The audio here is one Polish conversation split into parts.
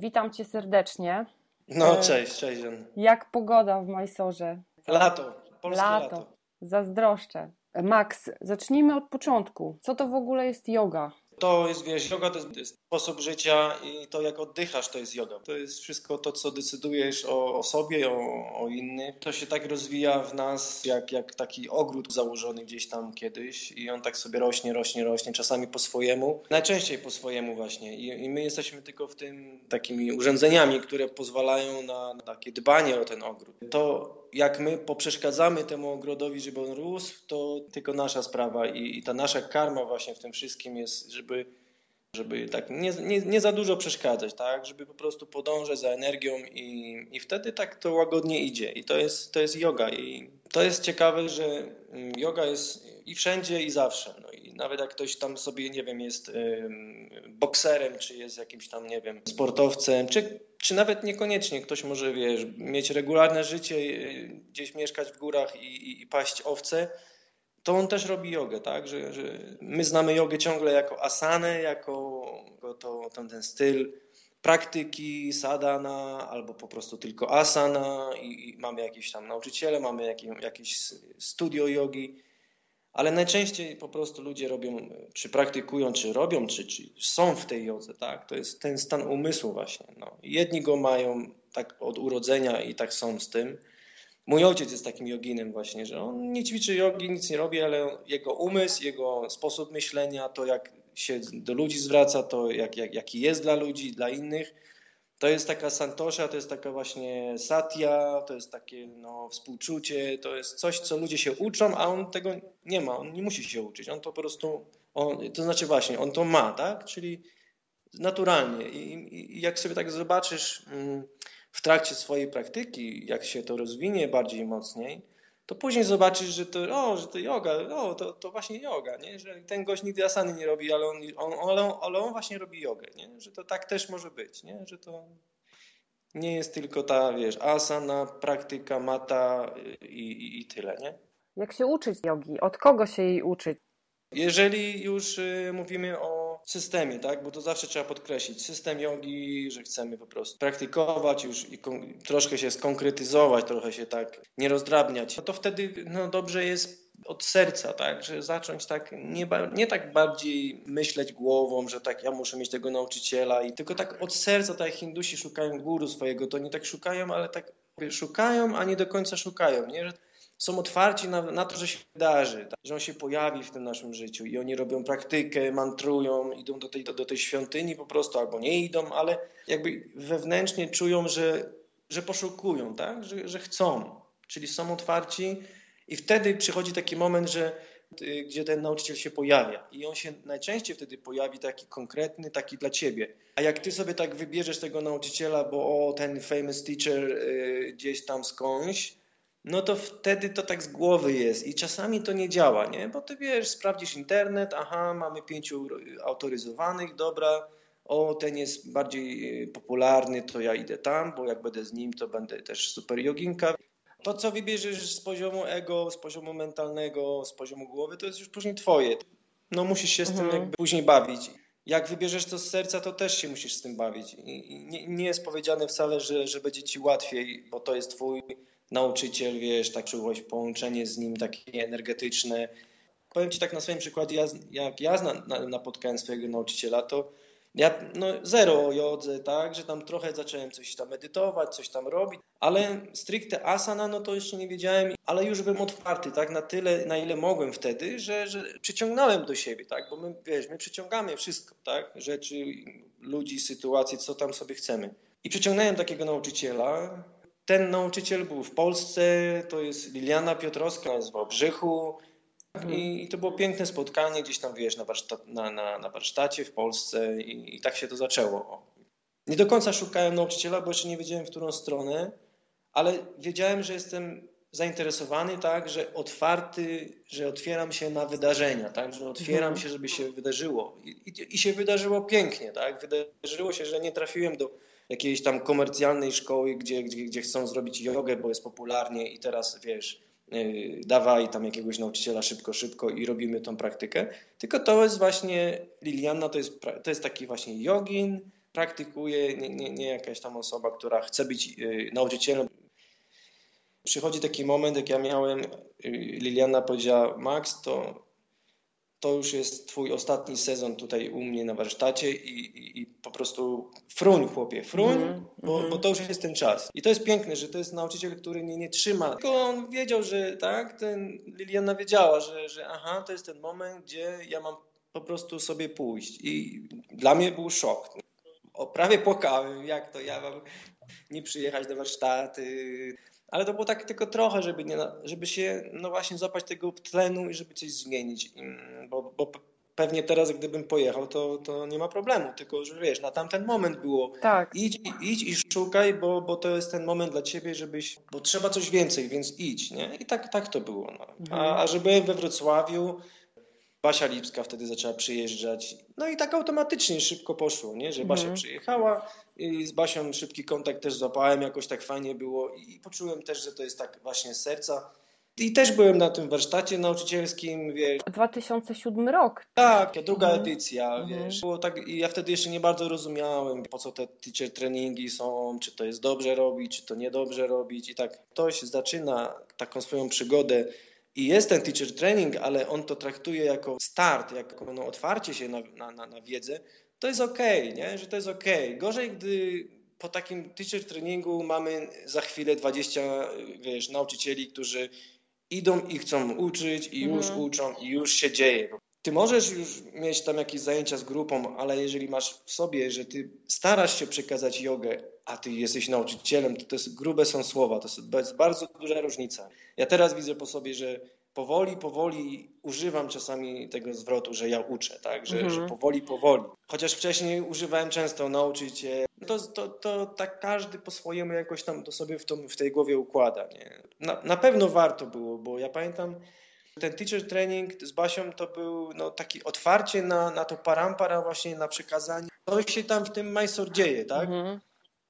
Witam cię serdecznie. No, cześć, cześć. Jak pogoda w Majsorze? Lato, polskie lato. lato. Zazdroszczę. Max, zacznijmy od początku. Co to w ogóle jest yoga? To jest, wiesz, yoga to jest sposób życia i to jak oddychasz to jest yoga. To jest wszystko to, co decydujesz o, o sobie, o, o innych. To się tak rozwija w nas jak, jak taki ogród założony gdzieś tam kiedyś i on tak sobie rośnie, rośnie, rośnie, czasami po swojemu. Najczęściej po swojemu właśnie I, i my jesteśmy tylko w tym takimi urządzeniami, które pozwalają na, na takie dbanie o ten ogród. To jak my poprzeszkadzamy temu ogrodowi, żeby on rósł, to tylko nasza sprawa i, i ta nasza karma właśnie w tym wszystkim jest, żeby, żeby tak nie, nie, nie, za dużo przeszkadzać, tak? żeby po prostu podążać za energią i, i wtedy tak to łagodnie idzie i to jest, to jest yoga i to jest ciekawe, że mm, yoga jest i wszędzie i zawsze. No i nawet jak ktoś tam sobie, nie wiem, jest bokserem, czy jest jakimś tam, nie wiem, sportowcem, czy, czy nawet niekoniecznie ktoś może, wiesz, mieć regularne życie, y, gdzieś mieszkać w górach i, i, i paść owce, to on też robi jogę, tak? Że, że my znamy jogę ciągle jako asanę, jako, to, ten, ten styl praktyki, sadana, albo po prostu tylko asana i, i mamy jakieś tam nauczyciele, mamy jakieś, jakieś studio jogi, ale najczęściej po prostu ludzie robią, czy praktykują, czy robią, czy, czy są w tej jodze, tak? To jest ten stan umysłu właśnie. No. Jedni go mają tak od urodzenia i tak są z tym. Mój ojciec jest takim joginem właśnie, że on nie ćwiczy jogi, nic nie robi, ale jego umysł, jego sposób myślenia, to jak się do ludzi zwraca, to jak, jak, jaki jest dla ludzi, dla innych, to jest taka santosza, to jest taka właśnie satya, to jest takie no, współczucie, to jest coś, co ludzie się uczą, a on tego nie ma, on nie musi się uczyć, on to po prostu, on, to znaczy właśnie, on to ma, tak, czyli naturalnie. I, i, jak sobie tak zobaczysz mm, w trakcie swojej praktyki, jak się to rozwinie bardziej mocniej, to później zobaczysz, że to, o, że to yoga, o, to, to właśnie yoga, nie? że ten gość nigdy asany nie robi, ale on, on, ale, on, ale on właśnie robi jogę, nie? że to tak też może być, nie? że to nie jest tylko ta, wiesz, asana, praktyka, mata i, i, i tyle, nie? Jak się uczyć jogi? Od kogo się jej uczyć? Jeżeli już y, mówimy o systemie, tak? Bo to zawsze trzeba podkreślić. System jogi, że chcemy po prostu praktykować już i troszkę się skonkretyzować, trochę się tak nie rozdrabniać. No to wtedy no, dobrze jest od serca, tak? Że zacząć tak nie, nie tak bardziej myśleć głową, że tak ja muszę mieć tego nauczyciela i tylko tak od serca, tak jak Hindusi szukają guru swojego, to nie tak szukają, ale tak szukają, a nie do końca szukają, nie? Są otwarci na, na to, że się wydarzy, tak? że on się pojawi w tym naszym życiu i oni robią praktykę, mantrują, idą do tej, do, do tej świątyni po prostu albo nie idą, ale jakby wewnętrznie czują, że, że poszukują, tak? że, że chcą, czyli są otwarci i wtedy przychodzi taki moment, że y, gdzie ten nauczyciel się pojawia i on się najczęściej wtedy pojawi taki konkretny, taki dla ciebie. A jak ty sobie tak wybierzesz tego nauczyciela, bo o, ten famous teacher y, gdzieś tam skądś, no to wtedy to tak z głowy jest i czasami to nie działa, nie? Bo ty wiesz, sprawdzisz internet, aha, mamy pięciu autoryzowanych, dobra, o, ten jest bardziej y, popularny, to ja idę tam, bo jak będę z nim, to będę też super joginka. To, co wybierzesz z poziomu ego, z poziomu mentalnego, z poziomu głowy, to jest już później twoje. No musisz się z mhm. tym jakby później bawić. Jak wybierzesz to z serca, to też się musisz z tym bawić. I nie, nie jest powiedziane wcale, że, że będzie ci łatwiej, bo to jest twój nauczyciel, wiesz, tak czułość, połączenie z nim takie energetyczne. Powiem Ci tak na swoim przykładzie, ja, jak ja na, napotkałem swojego nauczyciela, to ja no, zero o jodze, tak, że tam trochę zacząłem coś tam medytować, coś tam robić, ale stricte asana, no to jeszcze nie wiedziałem, ale już byłem otwarty, tak, na tyle, na ile mogłem wtedy, że, że przyciągnąłem do siebie, tak, bo my, wiesz, my przyciągamy wszystko, tak, rzeczy, ludzi, sytuacje, co tam sobie chcemy. I przyciągnąłem takiego nauczyciela, ten nauczyciel był w Polsce, to jest Liliana Piotrowska, w Wałbrzychu. Mhm. I, I, to było piękne spotkanie gdzieś tam, wiesz, na, warsztat, na, na, na warsztacie w Polsce i, i, tak się to zaczęło. Nie do końca szukałem nauczyciela, bo jeszcze nie wiedziałem, w którą stronę, ale wiedziałem, że jestem zainteresowany, tak, że otwarty, że otwieram się na wydarzenia, tak, że otwieram mhm. się, żeby się wydarzyło. I, i, I się wydarzyło pięknie, tak. Wydarzyło się, że nie trafiłem do jakiejś tam komercjalnej szkoły, gdzie, gdzie, gdzie chcą zrobić jogę, bo jest popularnie i teraz wiesz, yy, dawaj tam jakiegoś nauczyciela szybko, szybko i robimy tą praktykę. Tylko to jest właśnie, Liliana to jest, to jest taki właśnie jogin, praktykuje, nie, nie, nie jakaś tam osoba, która chce być y, nauczycielem. Przychodzi taki moment, jak ja miałem, y, Liliana powiedziała, Max, to to już jest twój ostatni sezon tutaj u mnie na warsztacie i, i, i po prostu fruń, chłopie, fruń, mm, bo, mm. bo, to już jest ten czas. I to jest piękne, że to jest nauczyciel, który mnie nie trzyma. Tylko on wiedział, że tak, ten Liliana wiedziała, że, że aha, to jest ten moment, gdzie ja mam po prostu sobie pójść. I dla mnie był szok. O, prawie płakałem, jak to ja mam nie przyjechać do warsztaty, ale to było tak tylko trochę, żeby, nie, żeby się no właśnie złapać tego tlenu i żeby coś zmienić, bo, bo pewnie teraz gdybym pojechał, to, to nie ma problemu, tylko że wiesz, na tamten moment było tak. idź, idź i szukaj, bo, bo to jest ten moment dla ciebie, żebyś, bo trzeba coś więcej, więc idź, nie? I tak, tak to było. No. Mhm. A, a że byłem we Wrocławiu, Basia Lipska wtedy zaczęła przyjeżdżać. No i tak automatycznie szybko poszło, nie? że Basia mhm. przyjechała i z Basią szybki kontakt też złapałem, jakoś tak fajnie było i poczułem też, że to jest tak właśnie z serca. I też byłem na tym warsztacie nauczycielskim, wiesz. 2007 rok. Tak, druga mhm. edycja, mhm. wiesz. Było tak, i ja wtedy jeszcze nie bardzo rozumiałem, po co te teacher treningi są, czy to jest dobrze robić, czy to niedobrze robić i tak ktoś zaczyna taką swoją przygodę i jest ten teacher training, ale on to traktuje jako start, jako no, otwarcie się na, na, na wiedzę, to jest ok, nie? że to jest ok. Gorzej, gdy po takim teacher treningu mamy za chwilę 20 wiesz, nauczycieli, którzy idą i chcą uczyć i już mhm. uczą i już się dzieje. Ty możesz już mieć tam jakieś zajęcia z grupą, ale jeżeli masz w sobie, że ty starasz się przekazać jogę, a ty jesteś nauczycielem, to, to jest, grube są słowa, to jest bardzo duża różnica. Ja teraz widzę po sobie, że powoli, powoli używam czasami tego zwrotu, że ja uczę, tak? Że, mhm. że powoli, powoli. Chociaż wcześniej używałem często nauczyć się, to, to, to tak każdy po swojemu jakoś tam to sobie w, tą, w tej głowie układa. Nie? Na, na pewno warto było, bo ja pamiętam, ten teacher training z Basią to był no, taki otwarcie na, na to parampara właśnie na przekazanie. Co się tam w tym Mysore dzieje, tak? Mhm.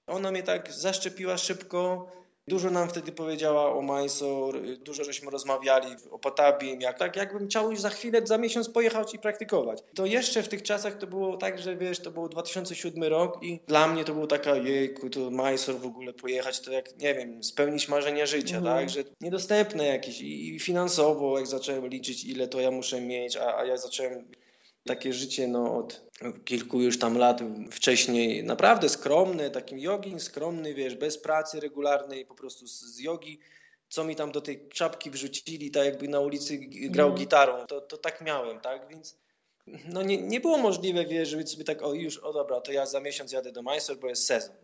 Ona mnie tak zaszczepiła szybko, Dużo nam wtedy powiedziała o Mysore, dużo żeśmy rozmawiali o Potabim, jak, tak jakbym chciał już za chwilę, za miesiąc pojechać i praktykować. To jeszcze w tych czasach to było tak, że wiesz, to był 2007 rok i dla mnie to było taka, jejku, to Mysore w ogóle pojechać, to jak, nie wiem, spełnić marzenia życia, mhm. tak, że niedostępne jakieś i finansowo, jak zacząłem liczyć, ile to ja muszę mieć, a, a ja zacząłem takie życie no, od kilku już tam lat wcześniej naprawdę skromny, takim jogin, skromny, wiesz, bez pracy regularnej, po prostu z, z jogi, co mi tam do tej czapki wrzucili, tak jakby na ulicy grał mm. gitarą, to, to tak miałem, tak, więc no nie, nie było możliwe, wiesz, żeby sobie tak, o już, o dobra, to ja za miesiąc jadę do Mysore, bo jest sezon.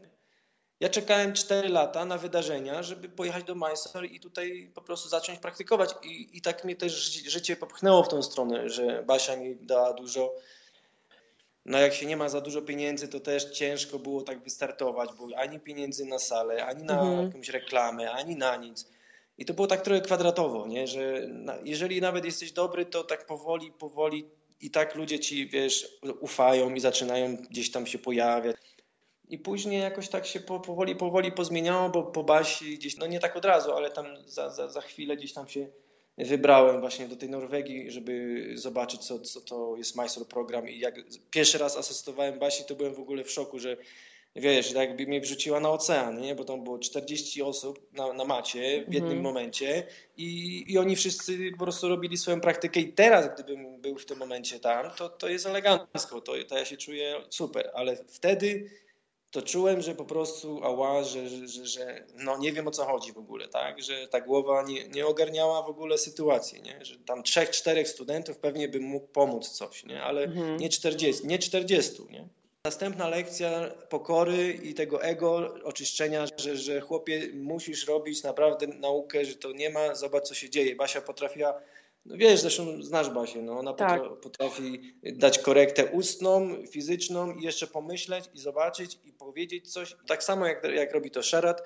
Ja czekałem 4 lata na wydarzenia, żeby pojechać do Mysore i tutaj po prostu zacząć praktykować. I, I tak mnie też życie popchnęło w tą stronę, że Basia mi dała dużo. No jak się nie ma za dużo pieniędzy, to też ciężko było tak wystartować, bo ani pieniędzy na salę, ani na mhm. jakąś reklamę, ani na nic. I to było tak trochę kwadratowo, nie? że na, jeżeli nawet jesteś dobry, to tak powoli, powoli i tak ludzie ci, wiesz, ufają i zaczynają gdzieś tam się pojawiać. I później jakoś tak się powoli, powoli pozmieniało, bo po Basi gdzieś, no nie tak od razu, ale tam za, za, za chwilę gdzieś tam się wybrałem właśnie do tej Norwegii, żeby zobaczyć, co, co to jest Mysore program. I jak pierwszy raz asystowałem Basi, to byłem w ogóle w szoku, że wiesz, jakby mnie wrzuciła na ocean, nie? bo tam było 40 osób na, na macie w jednym mhm. momencie i, i oni wszyscy po prostu robili swoją praktykę i teraz, gdybym był w tym momencie tam, to, to jest elegancko, to, to ja się czuję super, ale wtedy to czułem, że po prostu ała, że, że, że no nie wiem o co chodzi w ogóle, tak? Że ta głowa nie, nie ogarniała w ogóle sytuacji, nie? Że tam trzech, czterech studentów pewnie bym mógł pomóc coś, nie? Ale mhm. nie 40, nie 40, nie? Następna lekcja pokory i tego ego, oczyszczenia, że, że chłopie musisz robić naprawdę naukę, że to nie ma, zobacz co się dzieje. Basia potrafiła no wiesz, zresztą znasz Basię, no ona tak. potrafi dać korektę ustną, fizyczną i jeszcze pomyśleć i zobaczyć i powiedzieć coś. Tak samo jak, jak robi to Sherat,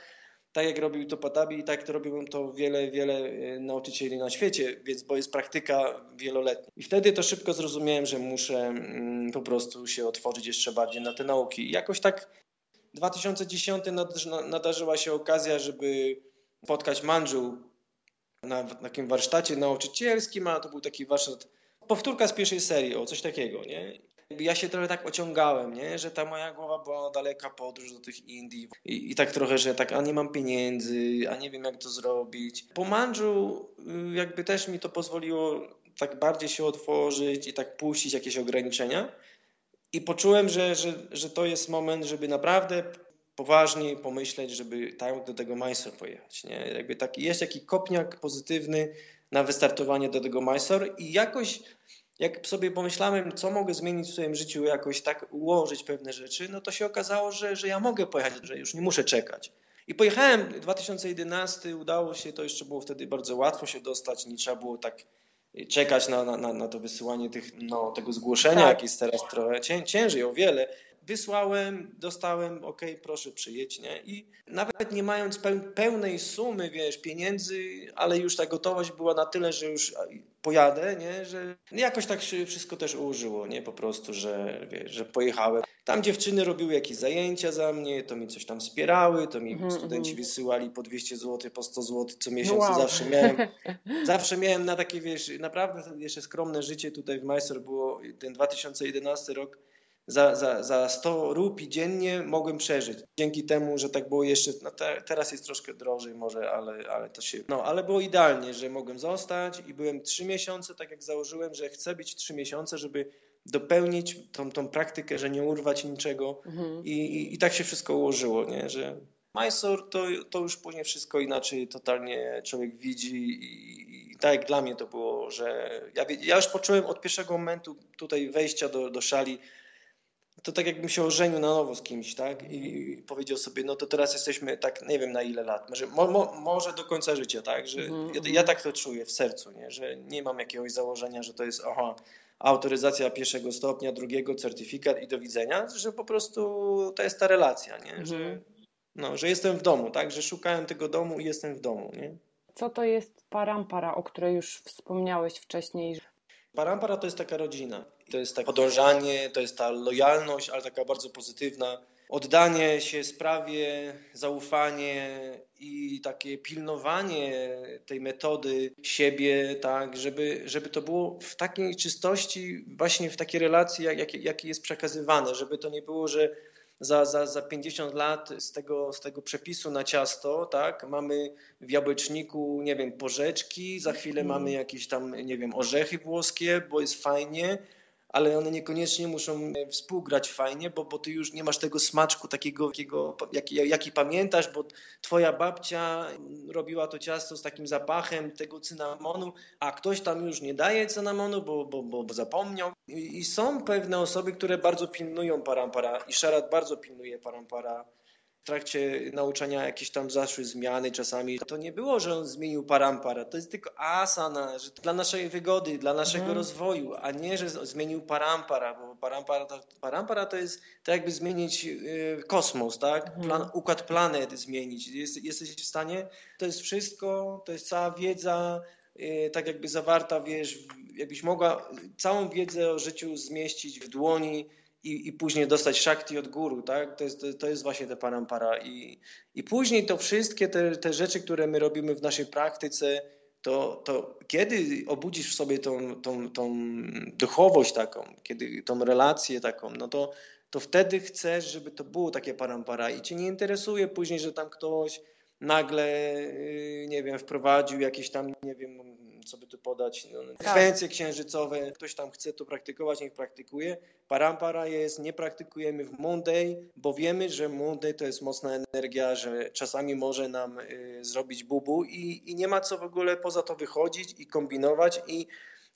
tak jak robił to Patabi i tak to robią to wiele, wiele e, nauczycieli na świecie, więc bo jest praktyka wieloletnia. I wtedy to szybko zrozumiałem, że muszę mm, po prostu się otworzyć jeszcze bardziej na te nauki. I jakoś tak w 2010 nadarzyła się okazja, żeby spotkać Manju, na, takim warsztacie nauczycielskim, a to był taki warsztat, powtórka z pierwszej serii, o coś takiego, nie? Ja się trochę tak ociągałem, nie? że ta moja głowa była daleka podróż do tych Indii i, i tak trochę, że tak, a nie mam pieniędzy, a nie wiem jak to zrobić. Po Mandżu y, jakby też mi to pozwoliło tak bardziej się otworzyć i tak puścić jakieś ograniczenia. I poczułem, że, że, że to jest moment, żeby naprawdę poważnie pomyśleć, żeby tak do tego Mysore pojechać. Nie? Jakby taki, jest jakiś kopniak pozytywny na wystartowanie do tego Mysore i jakoś jak sobie pomyślałem, co mogę zmienić w swoim życiu, jakoś tak ułożyć pewne rzeczy, no to się okazało, że, że ja mogę pojechać, że już nie muszę czekać. I pojechałem 2011, udało się, to jeszcze było wtedy bardzo łatwo się dostać, nie trzeba było tak czekać na, na, na to wysyłanie tych, no, tego zgłoszenia, tak. jak jest teraz trochę ciężej o wiele. Wysłałem, dostałem, ok, proszę przyjedź, nie? I nawet nie mając pełnej sumy, wiesz, pieniędzy, ale już ta gotowość była na tyle, że już pojadę, nie? Że jakoś tak się wszystko też ułożyło, nie? Po prostu, że, wiesz, że pojechałem. Tam dziewczyny robiły jakieś zajęcia za mnie, to mi coś tam wspierały, to mi mm -hmm. studenci wysyłali po 200 zł, po 100 zł co miesiąc. Wow. Zawsze miałem, zawsze miałem na takie, wiesz, naprawdę jeszcze skromne życie tutaj w Majstor było ten 2011 rok za, za, za 100 rupi dziennie mogłem przeżyć. Dzięki temu, że tak było jeszcze, no te, teraz jest troszkę drożej może, ale, ale to się, no ale było idealnie, że mogłem zostać i byłem 3 miesiące, tak jak założyłem, że chcę być 3 miesiące, żeby dopełnić tą, tą praktykę, że nie urwać niczego mhm. I, i, i, tak się wszystko ułożyło, nie, że Mysore to, to już później wszystko inaczej totalnie człowiek widzi i, i tak dla mnie to było, że ja, ja już poczułem od pierwszego momentu tutaj wejścia do, do szali, to tak jakbym się ożenił na nowo z kimś, tak? I powiedział sobie, no to teraz jesteśmy tak, nie wiem na ile lat, może, mo, mo, może do końca życia, tak? Że mm ja, ja, tak to czuję w sercu, nie? Że nie mam jakiegoś założenia, że to jest, aha, autoryzacja pierwszego stopnia, drugiego, certyfikat i do widzenia, że po prostu to jest ta relacja, nie? Mm. Że, no, że jestem w domu, tak? Że szukałem tego domu i jestem w domu, nie? Co to jest parampara, o której już wspomniałeś wcześniej? Parampara to jest taka rodzina. To jest tak podążanie, to jest ta lojalność, ale taka bardzo pozytywna. Oddanie się sprawie, zaufanie i takie pilnowanie tej metody siebie, tak, żeby, żeby to było w takiej czystości, właśnie w takiej relacji, jak, jak, jest przekazywane, żeby to nie było, że za, za, za 50 lat z tego, z tego przepisu na ciasto, tak, mamy w jabłeczniku, nie wiem, porzeczki, za chwilę mm. mamy jakieś tam, nie wiem, orzechy włoskie, bo jest fajnie, ale one niekoniecznie muszą e, współgrać fajnie, bo, bo ty już nie masz tego smaczku takiego, jakiego, jaki, jaki pamiętasz, bo twoja babcia robiła to ciasto z takim zapachem tego cynamonu, a ktoś tam już nie daje cynamonu, bo, bo, bo, bo zapomniał. I, I, są pewne osoby, które bardzo pilnują parampara i Szarat bardzo pilnuje parampara trakcie nauczania jakieś tam zaszły zmiany czasami. To nie było, że on zmienił parampara, to jest tylko asana, że dla naszej wygody, dla naszego mhm. rozwoju, a nie, że zmienił parampara, bo parampara to, parampara to jest tak jakby zmienić y, kosmos, tak? Mhm. Plan, układ planet zmienić. Jest, jesteś w stanie, to jest wszystko, to jest cała wiedza, y, tak jakby zawarta, wiesz, jakbyś mogła całą wiedzę o życiu zmieścić w dłoni, i, i później dostać szakti od góry, tak? To jest, to, to jest właśnie te parampara. I, I później to wszystkie te, te rzeczy, które my robimy w naszej praktyce, to, to kiedy obudzisz w sobie tą, tą, tą duchowość taką, kiedy tą relację taką, no to, to wtedy chcesz, żeby to było takie parampara i cię nie interesuje później, że tam ktoś nagle, y, nie wiem, wprowadził jakieś tam, nie wiem, co by tu podać, no, frekwencje księżycowe, ktoś tam chce to praktykować, niech praktykuje. Parampara jest, nie praktykujemy w Monday, bo wiemy, że Monday to jest mocna energia, że czasami może nam y, zrobić bubu i, i nie ma co w ogóle poza to wychodzić i kombinować i,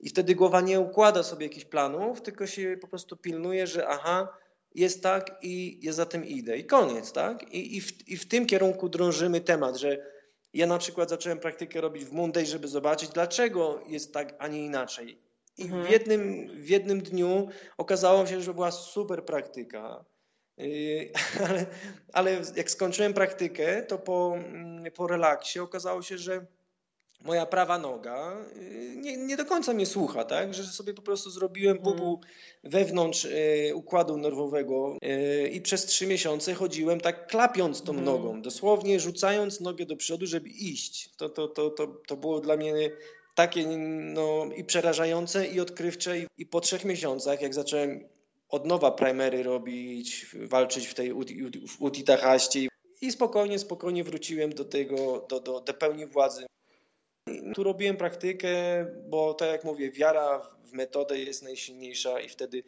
i wtedy głowa nie układa sobie jakichś planów, tylko się po prostu pilnuje, że aha, jest tak i ja za tym idę i koniec, tak? I, i, w, i w tym kierunku drążymy temat, że ja na przykład zacząłem praktykę robić w Monday, żeby zobaczyć, dlaczego jest tak, a nie inaczej. I mhm. w, jednym, w jednym dniu okazało się, że była super praktyka. Yy, ale, ale jak skończyłem praktykę, to po, mm, po relaksie okazało się, że moja prawa noga y, nie, nie, do końca mnie słucha, tak? Że sobie po prostu zrobiłem bubu wewnątrz y, układu nerwowego y, i przez trzy miesiące chodziłem tak klapiąc tą mm. nogą, dosłownie rzucając nogę do przodu, żeby iść. To, to, to, to, to było dla mnie takie no, i przerażające, i odkrywcze. I, I po trzech miesiącach, jak zacząłem od nowa primery robić, walczyć w tej utitahaście i spokojnie, spokojnie wróciłem do tego, do, do, do pełni władzy. Tu robiłem praktykę, bo tak jak mówię, wiara w metodę jest najsilniejsza i wtedy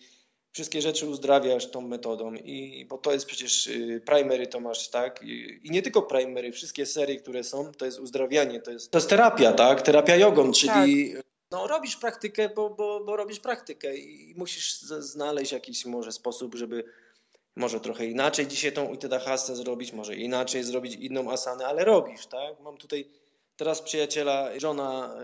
wszystkie rzeczy uzdrawiasz tą metodą. I, bo to jest przecież y, primery to masz, tak? I, I, nie tylko primery, wszystkie serie, które są, to jest uzdrawianie, to jest, to jest terapia, tak? Terapia jogą, czyli tak. no, robisz praktykę, bo, bo, bo robisz praktykę i musisz znaleźć jakiś może sposób, żeby może trochę inaczej dzisiaj tą Itadahasę zrobić, może inaczej zrobić inną asanę, ale robisz, tak? Mam tutaj teraz przyjaciela, żona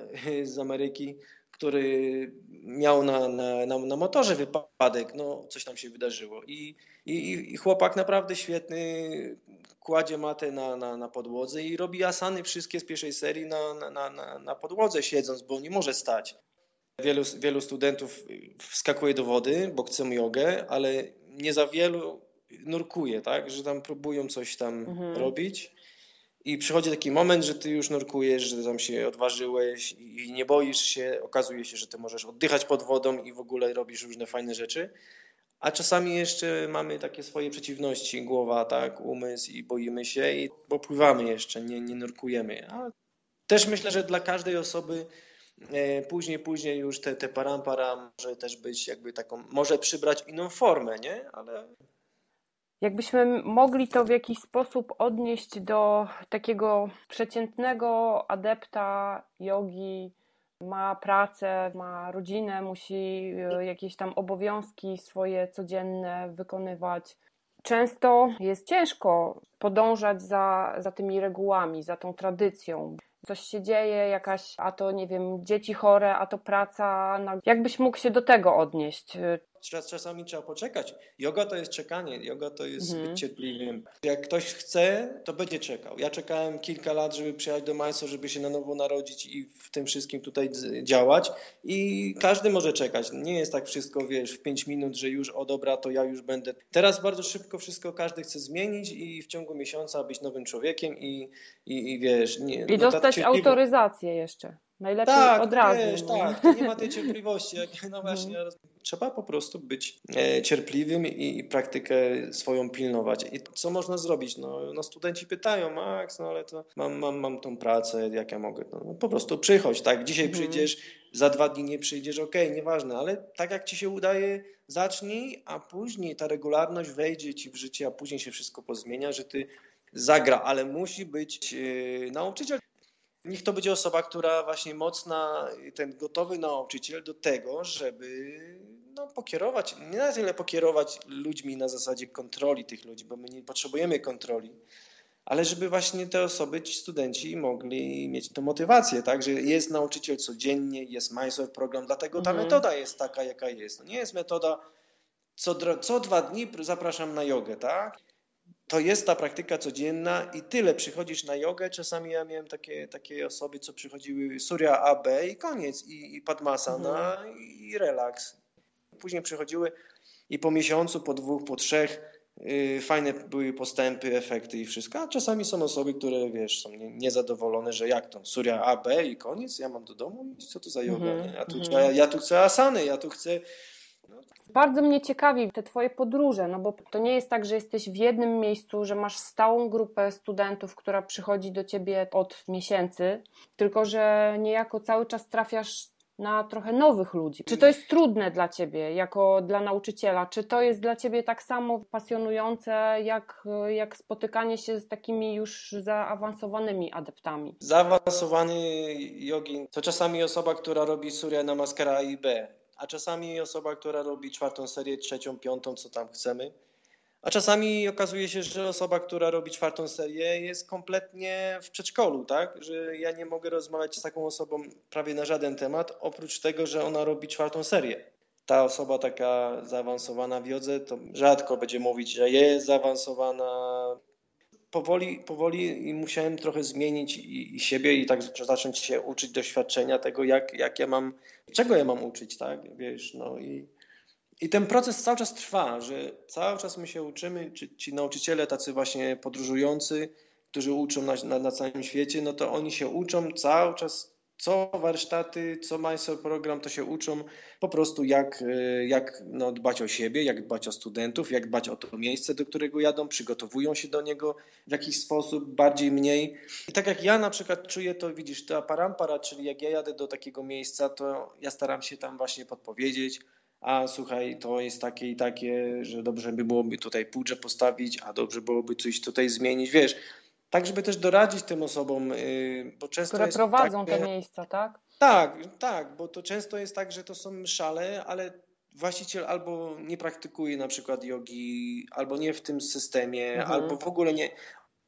z Ameryki, który miał na, na, na, na motorze wypadek, no coś tam się wydarzyło. I, i, i chłopak naprawdę świetny, kładzie matę na, na, na podłodze i robi asany wszystkie z pierwszej serii na, na, na, na podłodze siedząc, bo nie może stać. Wielu, wielu studentów wskakuje do wody, bo chcą jogę, ale nie za wielu nurkuje, tak? Że tam próbują coś tam mhm. robić. I przychodzi taki moment, że ty już nurkujesz, że tam się odważyłeś i nie boisz się. Okazuje się, że ty możesz oddychać pod wodą i w ogóle robisz różne fajne rzeczy. A czasami jeszcze mamy takie swoje przeciwności, głowa, tak, umysł i boimy się, i, bo pływamy jeszcze, nie, nie nurkujemy. A też myślę, że dla każdej osoby e, później, później już te, te parampara może też być jakby taką, może przybrać inną formę, nie? Ale Jakbyśmy mogli to w jakiś sposób odnieść do takiego przeciętnego adepta jogi, ma pracę, ma rodzinę, musi e, jakieś tam obowiązki swoje codzienne wykonywać. Często jest ciężko podążać za, za tymi regułami, za tą tradycją. Coś się dzieje, jakaś, a to nie wiem, dzieci chore, a to praca. Jakbyś mógł się do tego odnieść? Czasami trzeba poczekać. Yoga to jest czekanie, yoga to jest mhm. być cierpliwym. Jak ktoś chce, to będzie czekał. Ja czekałem kilka lat, żeby przyjechać do Majso, żeby się na nowo narodzić i w tym wszystkim tutaj działać i każdy może czekać. Nie jest tak wszystko, wiesz, w pięć minut, że już, o dobra, to ja już będę. Teraz bardzo szybko wszystko każdy chce zmienić i w ciągu miesiąca być nowym człowiekiem i, i, i wiesz... Nie, I no, dostać autoryzację jeszcze. Najlepiej tak, od razu. Wiesz, no. Tak, nie ma tej cierpliwości. No właśnie, mhm. Trzeba po prostu być e, cierpliwym i, i, praktykę swoją pilnować. I co można zrobić? No, no studenci pytają, Max, no ale to mam, mam, mam tą pracę, jak ja mogę? No, no po prostu przychodź, tak? Dzisiaj mhm. przyjdziesz, za dwa dni nie przyjdziesz, okej, okay, nieważne, ale tak jak ci się udaje, zacznij, a później ta regularność wejdzie ci w życie, a później się wszystko pozmienia, że ty zagra, ale musi być yy, nauczyciel. Niech to będzie osoba, która właśnie mocna, ten gotowy nauczyciel do tego, żeby no, pokierować, nie na tyle pokierować ludźmi na zasadzie kontroli tych ludzi, bo my nie potrzebujemy kontroli, ale żeby właśnie te osoby, ci studenci mogli mieć tę motywację, tak, że jest nauczyciel codziennie, jest Mysore program, dlatego ta mhm. metoda jest taka, jaka jest. No nie jest metoda co, co dwa dni zapraszam na jogę, tak? to jest ta praktyka codzienna i tyle. Przychodzisz na jogę, czasami ja miałem takie, takie osoby, co przychodziły Surya A, B i koniec, i, i Padmasana mhm. i relaks. Później przychodziły i po miesiącu, po dwóch, po trzech yy, fajne były postępy, efekty i wszystko, a czasami są osoby, które wiesz, są niezadowolone, że jak to, Surya A, B i koniec, ja mam do domu, co to za yoga, mhm. ja, tu, ja, ja tu chcę asany, ja tu chcę bardzo mnie ciekawi te Twoje podróże, no bo to nie jest tak, że jesteś w jednym miejscu, że masz stałą grupę studentów, która przychodzi do Ciebie od miesięcy, tylko że niejako cały czas trafiasz na trochę nowych ludzi. Czy to jest trudne dla Ciebie, jako dla nauczyciela? Czy to jest dla Ciebie tak samo pasjonujące, jak, jak spotykanie się z takimi już zaawansowanymi adeptami? Zaawansowany jogin to czasami osoba, która robi Surya Namaskara i B a czasami osoba, która robi czwartą serię, trzecią, piątą, co tam chcemy. A czasami okazuje się, że osoba, która robi czwartą serię, jest kompletnie w przedszkolu, tak? Że ja nie mogę rozmawiać z taką osobą prawie na żaden temat, oprócz tego, że ona robi czwartą serię. Ta osoba taka zaawansowana w jodze, to rzadko będzie mówić, że jest zaawansowana, powoli, powoli musiałem trochę zmienić i, i, siebie i tak zacząć się uczyć doświadczenia tego, jak, jak ja mam, czego ja mam uczyć, tak, wiesz, no i, i ten proces cały czas trwa, że cały czas my się uczymy, czy ci nauczyciele tacy właśnie podróżujący, którzy uczą na, na, na całym świecie, no to oni się uczą cały czas co warsztaty, co Master Program, to się uczą po prostu jak, e, jak no, dbać o siebie, jak dbać o studentów, jak dbać o to miejsce, do którego jadą, przygotowują się do niego w jakiś sposób, bardziej, mniej. I tak jak ja na przykład czuję to, widzisz, ta parampara, czyli jak ja jadę do takiego miejsca, to ja staram się tam właśnie podpowiedzieć, a słuchaj, to jest takie i takie, że dobrze by byłoby tutaj pudrze postawić, a dobrze byłoby coś tutaj zmienić, wiesz, tak, żeby też doradzić tym osobom, y, bo często Które prowadzą tak, te miejsca, tak? Tak, tak, bo to często jest tak, że to są szale, ale właściciel albo nie praktykuje na przykład jogi, albo nie w tym systemie, mhm. albo w ogóle nie.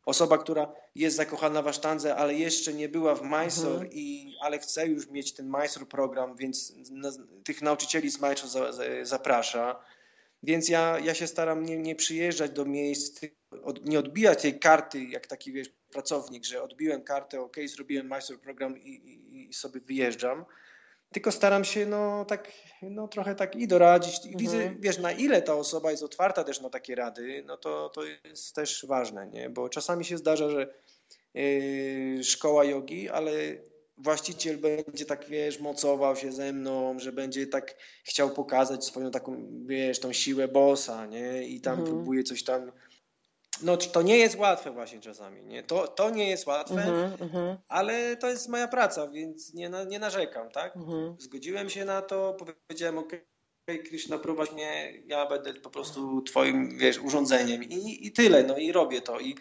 Osoba, która jest zakochana w asztandze, ale jeszcze nie była w Mysore, mhm. i, ale chce już mieć ten Mysore program, więc na, tych nauczycieli z Mysore za, za, zaprasza. Więc ja, ja się staram nie, nie przyjeżdżać do miejsc, od, nie odbijać tej karty, jak taki wiesz, pracownik, że odbiłem kartę, ok, zrobiłem Master Program i, i, i, sobie wyjeżdżam. Tylko staram się no tak, no trochę tak i doradzić. I mhm. widzę, wiesz, na ile ta osoba jest otwarta też na takie rady, no to, to jest też ważne, nie? Bo czasami się zdarza, że yy, szkoła jogi, ale właściciel będzie tak, wiesz, mocował się ze mną, że będzie tak chciał pokazać swoją taką, wiesz, tą siłę bossa, nie? I tam mhm. próbuje coś tam... No to nie jest łatwe właśnie czasami, nie? To, to nie jest łatwe, mhm, mhm. ale to jest moja praca, więc nie, nie narzekam, tak? Mhm. Zgodziłem się na to, powiedziałem, ok, Krishna, prowadź mnie, ja będę po prostu twoim, wiesz, urządzeniem i, i tyle, no i robię to i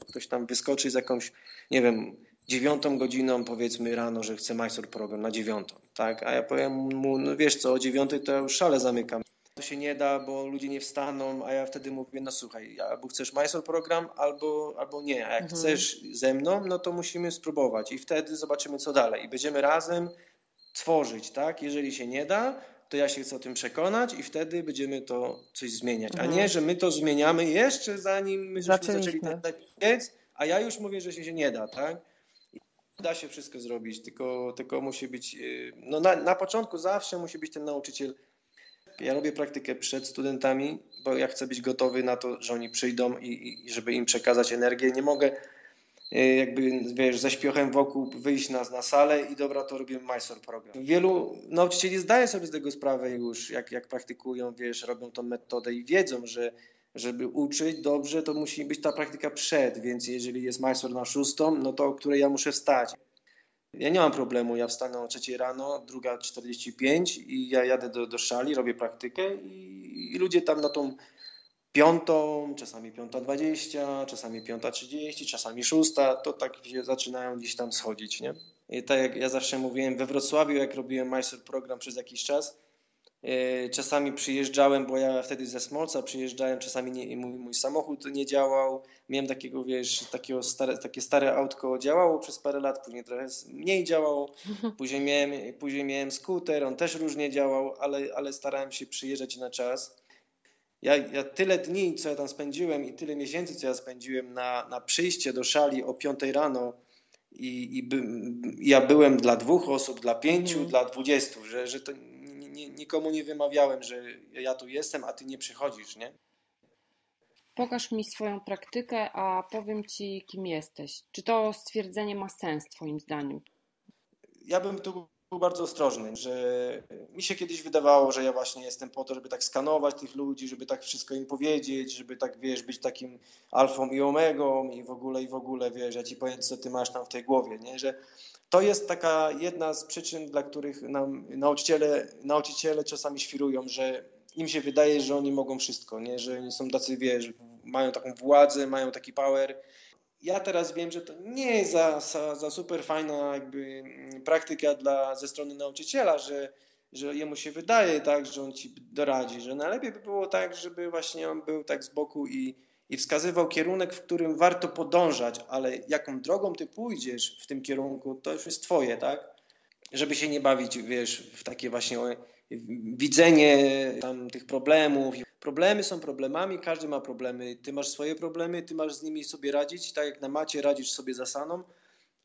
ktoś tam wyskoczy z jakąś, nie wiem, dziewiątą godziną powiedzmy rano, że chce majstor program na dziewiątą, tak? A ja powiem mu, no wiesz co, o dziewiątej to ja już szale zamykam. To się nie da, bo ludzie nie wstaną, a ja wtedy mówię, no słuchaj, albo chcesz majstor program, albo, albo nie. A jak mhm. chcesz ze mną, no to musimy spróbować i wtedy zobaczymy co dalej. I będziemy razem tworzyć, tak? Jeżeli się nie da, to ja się chcę o tym przekonać i wtedy będziemy to coś zmieniać. Mhm. A nie, że my to zmieniamy jeszcze zanim my zaczęli tak biec, a ja już mówię, że się nie da, tak? Da się wszystko zrobić, tylko, tylko musi być, y, no na, na początku zawsze musi być ten nauczyciel. Ja robię praktykę przed studentami, bo ja chcę być gotowy na to, że oni przyjdą i, i żeby im przekazać energię. Nie mogę y, jakby, wiesz, ze śpiochem wokół wyjść na, na salę i dobra, to robimy majstor program. Wielu nauczycieli zdaje sobie z tego sprawę już, jak, jak praktykują, wiesz, robią tą metodę i wiedzą, że żeby uczyć dobrze, to musi być ta praktyka przed, więc jeżeli jest majstor na szóstą, no to o której ja muszę wstać. Ja nie mam problemu, ja wstanę o trzeciej rano, druga 45 i ja jadę do, do szali, robię praktykę i, i ludzie tam na tą piątą, czasami piąta dwadzieścia, czasami piąta trzydzieści, czasami szósta, to tak się zaczynają gdzieś tam schodzić, nie? I tak jak ja zawsze mówiłem, we Wrocławiu, jak robiłem majster program przez jakiś czas, czasami przyjeżdżałem, bo ja wtedy ze Smolca przyjeżdżałem, czasami nie, mój, mój, samochód nie działał. Miałem takiego, wiesz, takiego stare, takie stare autko, działało przez parę lat, później trochę mniej działało. Później miałem, później miałem skuter, on też różnie działał, ale, ale starałem się przyjeżdżać na czas. Ja, ja tyle dni, co ja tam spędziłem i tyle miesięcy, co ja spędziłem na, na przyjście do szali o 5 rano i, i by, ja byłem dla dwóch osób, dla pięciu, mm. dla dwudziestu, że, że to nie, nikomu nie wymawiałem, że ja tu jestem, a ty nie przychodzisz, nie? Pokaż mi swoją praktykę, a powiem ci, kim jesteś. Czy to stwierdzenie ma sens, Twoim zdaniem? Ja bym tu był bardzo ostrożny, że mi się kiedyś wydawało, że ja właśnie jestem po to, żeby tak skanować tych ludzi, żeby tak wszystko im powiedzieć, żeby tak, wiesz, być takim alfą i omegą i w ogóle, i w ogóle, wiesz, ja ci powiem, co ty masz tam w tej głowie, nie? Że to jest taka jedna z przyczyn, dla których nam nauczyciele, nauczyciele czasami świrują, że im się wydaje, że oni mogą wszystko, nie? że oni są tacy, wiesz, mają taką władzę, mają taki power. Ja teraz wiem, że to nie jest za, za, za super fajna jakby praktyka dla, ze strony nauczyciela, że, że jemu się wydaje tak, że on ci doradzi, że najlepiej by było tak, żeby właśnie on był tak z boku i, i wskazywał kierunek, w którym warto podążać, ale jaką drogą ty pójdziesz w tym kierunku, to już jest twoje, tak? Żeby się nie bawić, wiesz, w takie właśnie widzenie tam tych problemów. Problemy są problemami, każdy ma problemy. Ty masz swoje problemy, ty masz z nimi sobie radzić, tak jak na macie radzisz sobie za saną,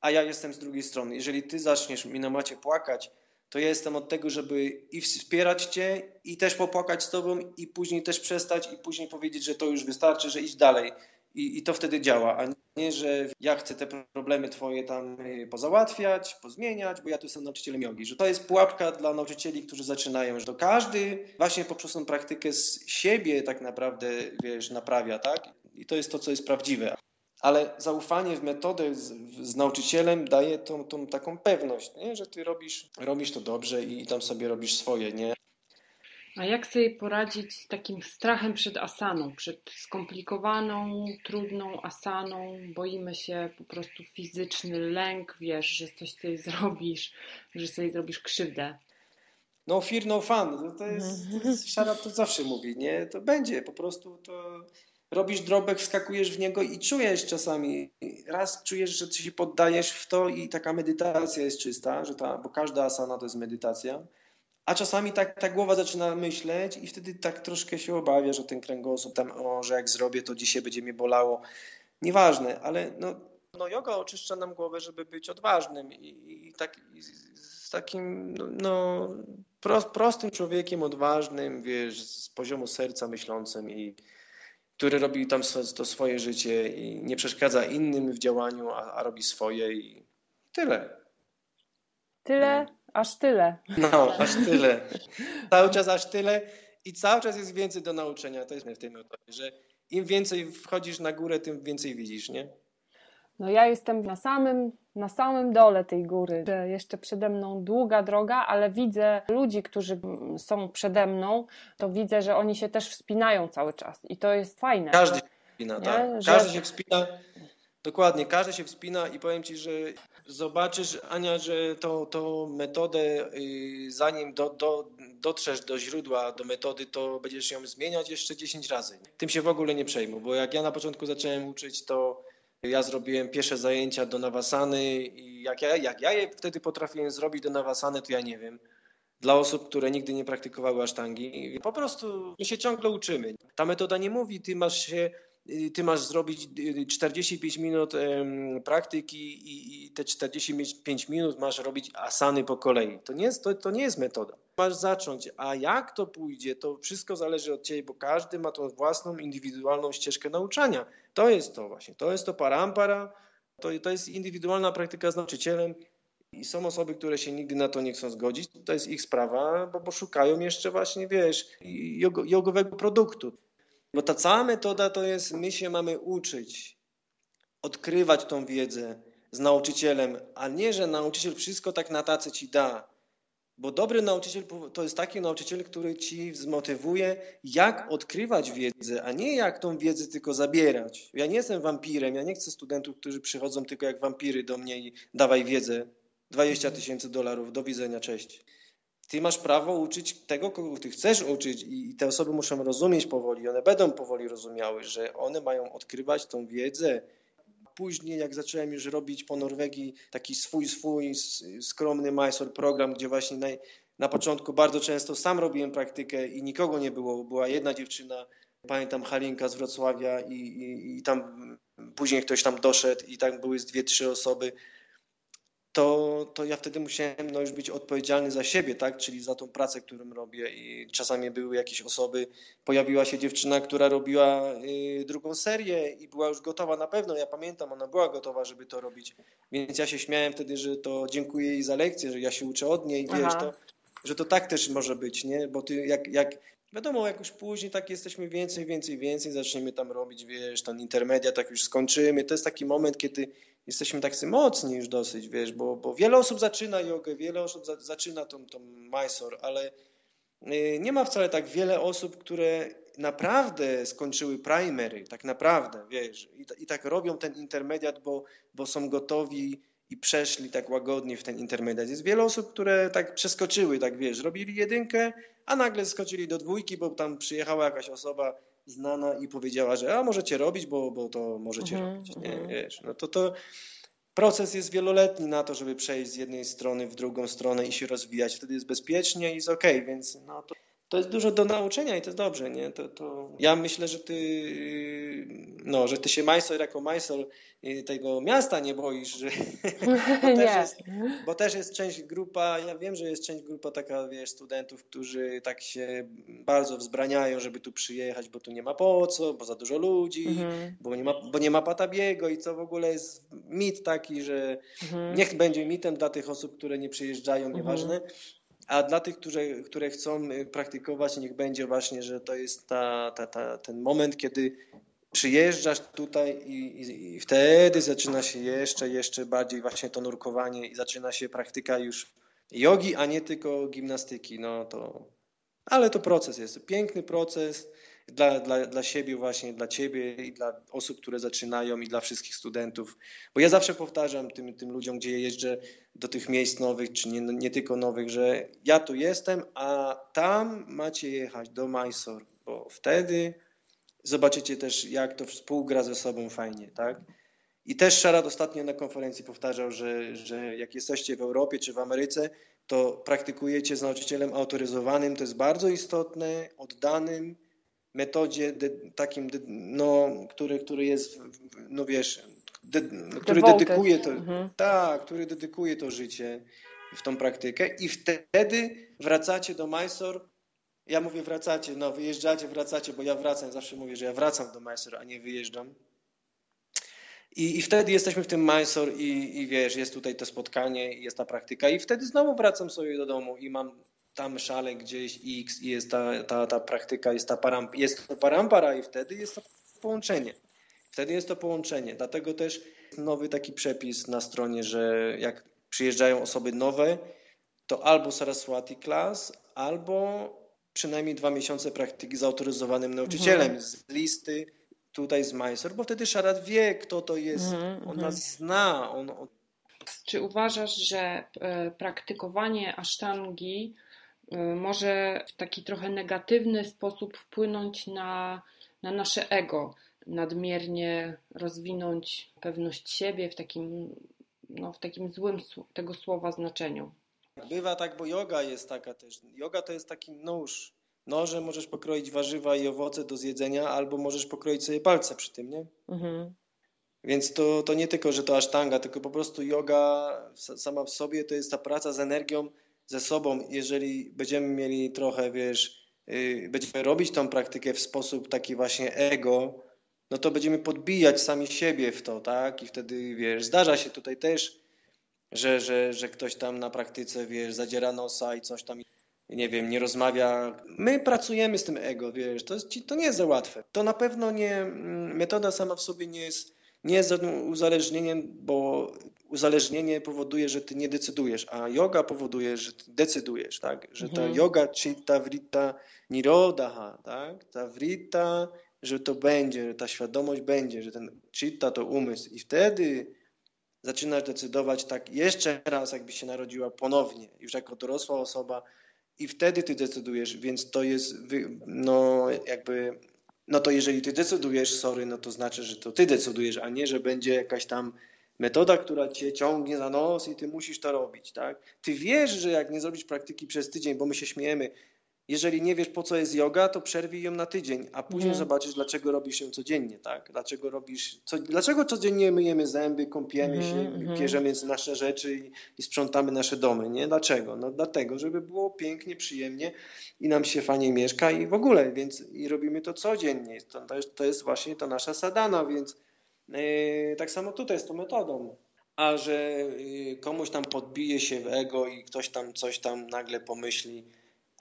a ja jestem z drugiej strony. Jeżeli ty zaczniesz mi na macie płakać, to ja jestem od tego, żeby i wspierać Cię, i też popłakać z Tobą, i później też przestać, i później powiedzieć, że to już wystarczy, że idź dalej. i, i to wtedy działa, a nie, że ja chcę te problemy twoje tam y, pozałatwiać, pozmieniać, bo ja tu jestem nauczycielem jogi. Że to jest pułapka dla nauczycieli, którzy zaczynają, że to każdy właśnie poprzez tą praktykę z siebie tak naprawdę, wiesz, naprawia, tak? I to jest to, co jest prawdziwe. Ale zaufanie w metodę z, z nauczycielem daje tą, tą taką pewność, nie? że ty robisz, robisz to dobrze i tam sobie robisz swoje, nie? A jak sobie poradzić z takim strachem przed asaną, przed skomplikowaną, trudną asaną? Boimy się po prostu fizyczny lęk, wiesz, że coś sobie zrobisz, że sobie zrobisz krzywdę. No fear, no fun. To jest, to jest szara to zawsze mówi, nie? To będzie, po prostu to robisz drobek, wskakujesz w niego i czujesz czasami, raz czujesz, że ty się poddajesz w to i taka medytacja jest czysta, że ta, bo każda asana to jest medytacja a czasami tak ta głowa zaczyna myśleć i wtedy tak troszkę się obawia, że ten kręgosłup tam, o, że jak zrobię, to dzisiaj będzie mnie bolało. Nieważne, ale no, no yoga oczyszcza nam głowę, żeby być odważnym i, i tak i z takim no, no pro, prostym człowiekiem, odważnym, wiesz, z poziomu serca myślącym i który robi tam to swoje życie i nie przeszkadza innym w działaniu, a, a robi swoje i tyle. Tyle no. Aż tyle. No, aż tyle. cały czas aż tyle i cały czas jest więcej do nauczenia. To jest w tej metodzie, że im więcej wchodzisz na górę, tym więcej widzisz, nie? No ja jestem na samym, na samym dole tej góry. Jeszcze przede mną długa droga, ale widzę ludzi, którzy są przede mną, to widzę, że oni się też wspinają cały czas i to jest fajne. Każdy się wspina, nie? tak. Każdy że... się wspina. Dokładnie, każdy się wspina i powiem Ci, że zobaczysz, Ania, że tą, tą metodę, y, zanim do, do, dotrzesz do źródła, do metody, to będziesz ją zmieniać jeszcze 10 razy. Tym się w ogóle nie przejmuj, bo jak ja na początku zacząłem uczyć, to ja zrobiłem pierwsze zajęcia do nawasany i jak ja, jak ja je wtedy potrafiłem zrobić do nawasany, to ja nie wiem. Dla osób, które nigdy nie praktykowały asztangi. Po prostu się ciągle uczymy. Ta metoda nie mówi, ty masz się ty masz zrobić 45 y, minut praktyki i te 45 minut masz robić asany po kolei. To nie jest, to, to nie jest metoda. Masz zacząć, a jak to pójdzie, to wszystko zależy od ciebie, bo każdy ma tą własną, indywidualną ścieżkę nauczania. To jest to właśnie, to jest to parampara, to, to jest indywidualna praktyka z nauczycielem i są osoby, które się nigdy na to nie chcą zgodzić, to jest ich sprawa, bo, bo szukają jeszcze właśnie, wiesz, jogowego produktu. Bo ta cała metoda to jest, my się mamy uczyć, odkrywać tą wiedzę z nauczycielem, a nie, że nauczyciel wszystko tak na tacy ci da. Bo dobry nauczyciel to jest taki nauczyciel, który ci zmotywuje, jak odkrywać wiedzę, a nie jak tą wiedzę tylko zabierać. Ja nie jestem wampirem, ja nie chcę studentów, którzy przychodzą tylko jak wampiry do mnie i dawaj wiedzę, 20 tysięcy dolarów, do widzenia, cześć. Ty masz prawo uczyć tego, kogo ty chcesz uczyć i te osoby muszą rozumieć powoli, one będą powoli rozumiały, że one mają odkrywać tą wiedzę. Później, jak zacząłem już robić po Norwegii taki swój, swój skromny Mysore program, gdzie właśnie na, na początku bardzo często sam robiłem praktykę i nikogo nie było. Była jedna dziewczyna, pamiętam Halinka z Wrocławia i, i, i tam później ktoś tam doszedł i tam były z dwie, trzy osoby to, to ja wtedy musiałem no, już być odpowiedzialny za siebie, tak? czyli za tą pracę, którą robię i czasami były jakieś osoby, pojawiła się dziewczyna, która robiła y, drugą serię i była już gotowa na pewno, ja pamiętam, ona była gotowa, żeby to robić, więc ja się śmiałem wtedy, że to dziękuję jej za lekcję, że ja się uczę od niej, wiesz, to, że to tak też może być, nie? bo ty jak, jak Wiadomo, jak już później tak jesteśmy więcej, więcej, więcej, zaczniemy tam robić, wiesz, ten intermedia, tak już skończymy. To jest taki moment, kiedy jesteśmy tacy mocni już dosyć, wiesz, bo, bo wiele osób zaczyna jogę, wiele osób za, zaczyna tą, tą Mysore, ale y, nie ma wcale tak wiele osób, które naprawdę skończyły primary, tak naprawdę, wiesz, i, i tak robią ten intermediat, bo, bo są gotowi i przeszli tak łagodnie w ten intermediat. Jest wiele osób, które tak przeskoczyły, tak wiesz, robili jedynkę, a nagle skoczyli do dwójki, bo tam przyjechała jakaś osoba znana i powiedziała, że a możecie robić, bo, bo to możecie mhm, robić. Nie? Mhm. Wiesz, no to, to proces jest wieloletni na to, żeby przejść z jednej strony w drugą stronę i się rozwijać. Wtedy jest bezpiecznie i jest ok, więc no to to jest dużo do nauczenia i to jest dobrze, nie? To, to... Ja myślę, że ty, no, że ty się majstor jako majstor tego miasta nie boisz, że... bo, nie. Też jest, bo też jest część grupa, ja wiem, że jest część grupa taka, wiesz, studentów, którzy tak się bardzo wzbraniają, żeby tu przyjechać, bo tu nie ma po co, bo za dużo ludzi, mhm. bo, nie ma, bo nie ma Patabiego i co w ogóle jest mit taki, że mhm. niech będzie mitem dla tych osób, które nie przyjeżdżają, mhm. A dla tych, które, które chcą y, praktykować, niech będzie właśnie, że to jest ta, ta, ta, ten moment, kiedy przyjeżdżasz tutaj i, i, i, wtedy zaczyna się jeszcze, jeszcze bardziej właśnie to nurkowanie i zaczyna się praktyka już jogi, a nie tylko gimnastyki. No to, ale to proces jest, piękny proces dla, dla, dla siebie właśnie, dla ciebie i dla osób, które zaczynają i dla wszystkich studentów. Bo ja zawsze powtarzam tym, tym ludziom, gdzie jeżdżę do tych miejsc nowych, czy nie, nie tylko nowych, że ja tu jestem, a tam macie jechać do Mysore, bo wtedy zobaczycie też, jak to współgra ze sobą fajnie, tak? I też Sharad ostatnio na konferencji powtarzał, że, że jak jesteście w Europie czy w Ameryce, to praktykujecie z nauczycielem autoryzowanym, to jest bardzo istotne, oddanym, metodzie de, takim, de, no, który, który jest, no wiesz, de, który dedykuje to, mhm. tak, który dedykuje to życie w tą praktykę i wtedy wracacie do Mysore ja mówię wracacie, no wyjeżdżacie, wracacie, bo ja wracam, zawsze mówię, że ja wracam do Mysore, a nie wyjeżdżam. I, I wtedy jesteśmy w tym Mysore i, i wiesz, jest tutaj to spotkanie, jest ta praktyka i wtedy znowu wracam sobie do domu i mam tam szale gdzieś X i jest ta, ta, ta praktyka, jest, ta param, jest to parampara i wtedy jest to połączenie. Wtedy jest to połączenie. Dlatego też nowy taki przepis na stronie, że jak przyjeżdżają osoby nowe, to albo Saraswati Class, albo przynajmniej dwa miesiące praktyki z autoryzowanym nauczycielem mhm. z listy tutaj z Mysore, bo wtedy Szarat wie, kto to jest. Mhm, on nas mhm. zna. On. Czy uważasz, że e, praktykowanie asztangi może w taki trochę negatywny sposób wpłynąć na, na nasze ego, nadmiernie rozwinąć pewność siebie w takim, no, w takim złym tego słowa znaczeniu? Bywa tak, bo yoga jest taka też. Yoga to jest taki nóż. Nożem możesz pokroić warzywa i owoce do zjedzenia, albo możesz pokroić sobie palce przy tym, nie? Mhm. Więc to, to nie tylko, że to asztanga, tylko po prostu yoga sama w sobie to jest ta praca z energią, ze sobą. Jeżeli będziemy mieli trochę, wiesz, yy, będziemy robić tą praktykę w sposób taki właśnie ego, no to będziemy podbijać sami siebie w to, tak? I wtedy, wiesz, zdarza się tutaj też że, że, że ktoś tam na praktyce, wiesz, zadziera nosa i coś tam, nie wiem, nie rozmawia. My pracujemy z tym ego, wiesz, to, to nie jest za łatwe. To na pewno nie, mm, metoda sama w sobie nie jest, nie jest uzależnieniem, bo uzależnienie powoduje, że ty nie decydujesz, a yoga powoduje, że ty decydujesz, tak? Że ta mhm. yoga, chitta, vrita, nirodha, tak? Ta vrita, że to będzie, że ta świadomość będzie, że ten chitta to umysł i wtedy zaczynasz decydować tak jeszcze raz, jakby się narodziła ponownie, już jako dorosła osoba i wtedy ty decydujesz, więc to jest, no jakby, no to jeżeli ty decydujesz, sorry, no to znaczy, że to ty decydujesz, a nie, że będzie jakaś tam metoda, która cię ciągnie za nos i ty musisz to robić, tak? Ty wiesz, że jak nie zrobisz praktyki przez tydzień, bo my się śmiejemy, jeżeli nie wiesz, po co jest yoga, to przerwij ją na tydzień, a później nie. zobaczysz, dlaczego robisz ją codziennie, tak? Dlaczego robisz, co, dlaczego codziennie myjemy zęby, kąpiemy mm, się, mm. bierzemy nasze rzeczy i, i, sprzątamy nasze domy, nie? Dlaczego? No dlatego, żeby było pięknie, przyjemnie i nam się fajnie mieszka i w ogóle, więc i robimy to codziennie. To, to, jest, to jest właśnie to nasza sadana, więc tak samo tutaj z tą metodą. A że yy, komuś tam podbije się w ego i ktoś tam coś tam nagle pomyśli,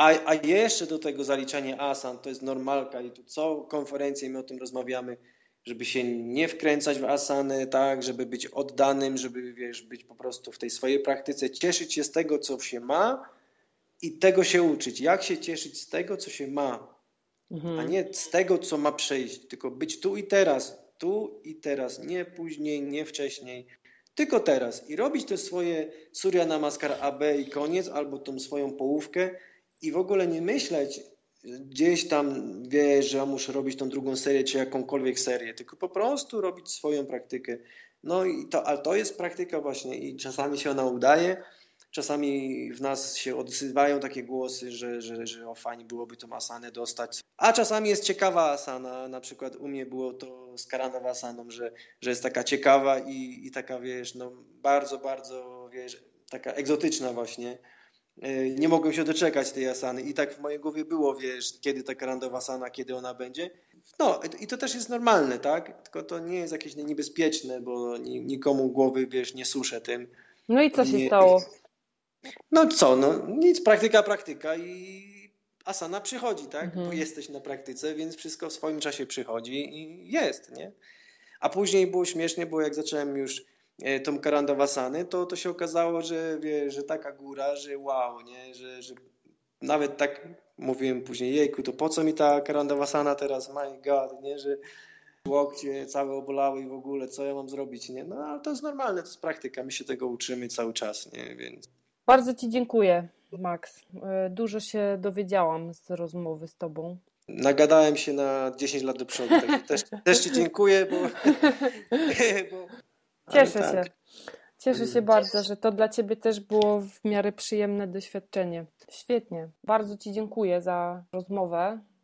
a, a jeszcze do tego zaliczanie asan, to jest normalka i tu co konferencję my o tym rozmawiamy, żeby się nie wkręcać w asany, tak, żeby być oddanym, żeby wiesz, być po prostu w tej swojej praktyce, cieszyć się z tego, co się ma i tego się uczyć. Jak się cieszyć z tego, co się ma, mhm. a nie z tego, co ma przejść, tylko być tu i teraz, tu i teraz, nie później, nie wcześniej, tylko teraz i robić te swoje Surya Namaskar AB i koniec, albo tą swoją połówkę, i w ogóle nie myśleć gdzieś tam, wiesz, że muszę robić tą drugą serię, czy jakąkolwiek serię, tylko po prostu robić swoją praktykę. No i to, ale to jest praktyka właśnie i czasami się ona udaje, Czasami w nas się odzywają takie głosy, że, że, że o fajnie byłoby tą asanę dostać. A czasami jest ciekawa asana, na przykład u mnie było to z Karanawa asaną, że, że jest taka ciekawa i, i taka, wiesz, no bardzo, bardzo, wiesz, taka egzotyczna właśnie. E, nie mogłem się doczekać tej asany i tak w mojej głowie było, wiesz, kiedy ta karandowa asana, kiedy ona będzie. No i to też jest normalne, tak? Tylko to nie jest jakieś niebezpieczne, bo nikomu głowy, wiesz, nie suszę tym. No i co się nie... stało? No co, no nic, praktyka, praktyka i asana przychodzi, tak? Mhm. Bo jesteś na praktyce, więc wszystko w swoim czasie przychodzi i jest, nie? A później było śmiesznie, bo jak zacząłem już e, tą karandawasany, to, to się okazało, że, wie, że taka góra, że wow, nie? Że, że nawet tak mówiłem później, jejku, to po co mi ta karandawasana teraz, my god, nie? Że łokcie całe obolały i w ogóle, co ja mam zrobić, nie? No ale to jest normalne, to jest praktyka, my się tego uczymy cały czas, nie? Więc... Bardzo Ci dziękuję, Max. E, dużo się dowiedziałam z rozmowy z Tobą. Nagadałem się na 10 lat do przodu. Też, też Ci dziękuję, bo. bo Cieszę tak. się. Cieszę się bardzo, że to dla Ciebie też było w miarę przyjemne doświadczenie. Świetnie. Bardzo Ci dziękuję za rozmowę.